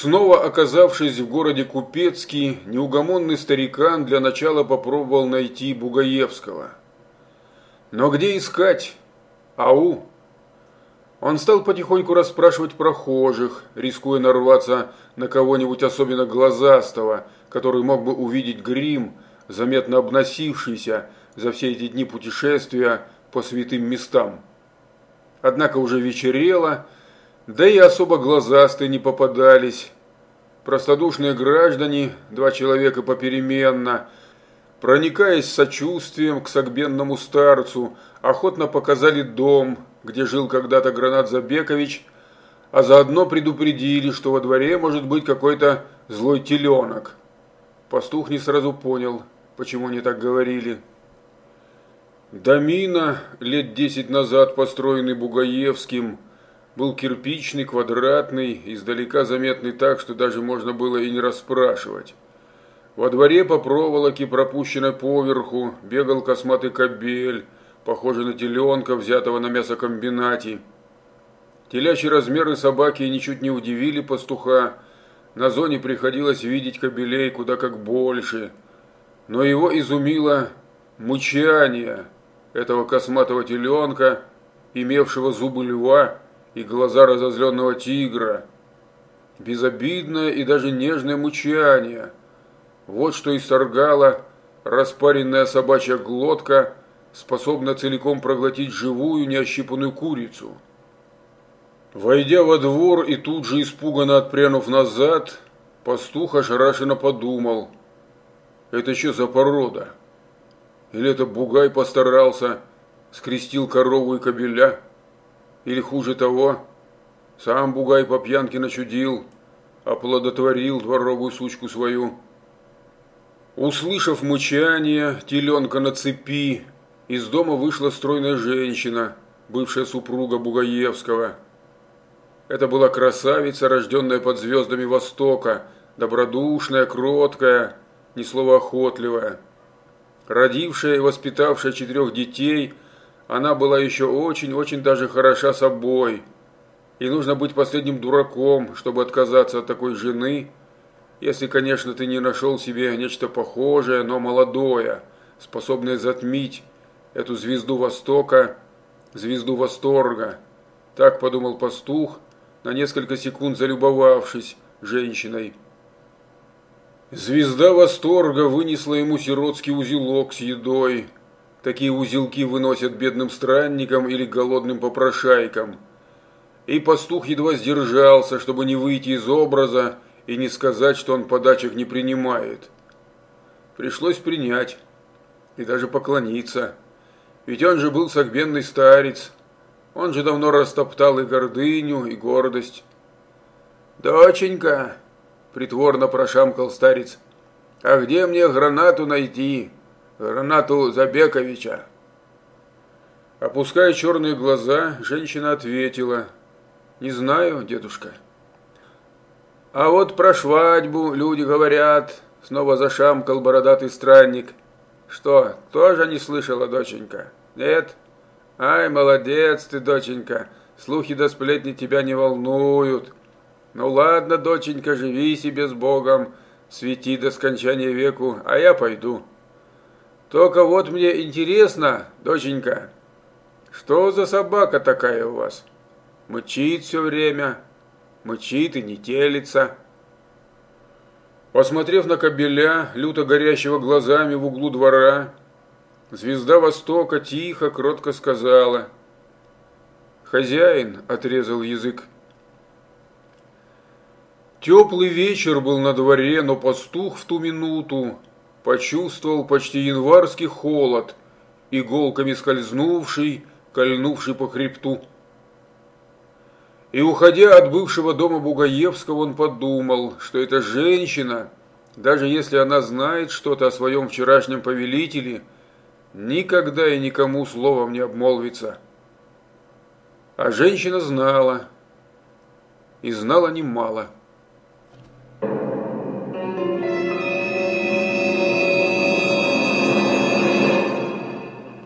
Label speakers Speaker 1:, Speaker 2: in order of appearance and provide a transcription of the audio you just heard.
Speaker 1: Снова оказавшись в городе Купецкий, неугомонный старикан для начала попробовал найти Бугаевского. Но где искать? Ау! Он стал потихоньку расспрашивать прохожих, рискуя нарваться на кого-нибудь особенно глазастого, который мог бы увидеть грим, заметно обносившийся за все эти дни путешествия по святым местам. Однако уже вечерело, да и особо глазастые не попадались. Простодушные граждане, два человека попеременно, проникаясь сочувствием к согбенному старцу, охотно показали дом, где жил когда-то Гранат Забекович, а заодно предупредили, что во дворе может быть какой-то злой теленок. Пастух не сразу понял, почему они так говорили. Домина, лет десять назад построенный Бугаевским, был кирпичный, квадратный, издалека заметный так, что даже можно было и не расспрашивать. Во дворе по проволоке, пропущенной поверху, бегал косматый кобель, похожий на теленка, взятого на мясокомбинате. Телячьи размеры собаки ничуть не удивили пастуха. На зоне приходилось видеть кобелей куда как больше. Но его изумило мучание этого косматого теленка, имевшего зубы льва, и глаза разозленного тигра. Безобидное и даже нежное мучание. Вот что исторгала распаренная собачья глотка, способна целиком проглотить живую неощипанную курицу. Войдя во двор и тут же испуганно отпрянув назад, пастух ошарашенно подумал, это что за порода? Или это бугай постарался, скрестил корову и кобеля? Или хуже того, сам Бугай по пьянке начудил, оплодотворил дворовую сучку свою. Услышав мучание теленка на цепи, из дома вышла стройная женщина, бывшая супруга Бугаевского. Это была красавица, рожденная под звездами Востока, добродушная, кроткая, ни слова охотливая. Родившая и воспитавшая четырех детей – она была еще очень-очень даже хороша собой. И нужно быть последним дураком, чтобы отказаться от такой жены, если, конечно, ты не нашел себе нечто похожее, но молодое, способное затмить эту звезду Востока, звезду восторга. Так подумал пастух, на несколько секунд залюбовавшись женщиной. Звезда восторга вынесла ему сиротский узелок с едой, Такие узелки выносят бедным странникам или голодным попрошайкам. И пастух едва сдержался, чтобы не выйти из образа и не сказать, что он подачек не принимает. Пришлось принять и даже поклониться. Ведь он же был согбенный старец. Он же давно растоптал и гордыню, и гордость. «Доченька!» – притворно прошамкал старец. «А где мне гранату найти?» Ранату Забековича. Опуская черные глаза, женщина ответила. Не знаю, дедушка. А вот про свадьбу люди говорят, снова зашамкал бородатый странник. Что, тоже не слышала, доченька? Нет? Ай, молодец ты, доченька. Слухи да сплетни тебя не волнуют. Ну ладно, доченька, живи себе с Богом, свети до скончания веку, а я пойду. Только вот мне интересно, доченька, что за собака такая у вас? Мычит все время, мычит и не телится. Посмотрев на кобеля, люто горящего глазами в углу двора, звезда Востока тихо, кротко сказала. «Хозяин», — отрезал язык. Теплый вечер был на дворе, но пастух в ту минуту почувствовал почти январский холод, иголками скользнувший, кольнувший по хребту. И уходя от бывшего дома Бугаевского, он подумал, что эта женщина, даже если она знает что-то о своем вчерашнем повелителе, никогда и никому словом не обмолвится. А женщина знала, и знала немало.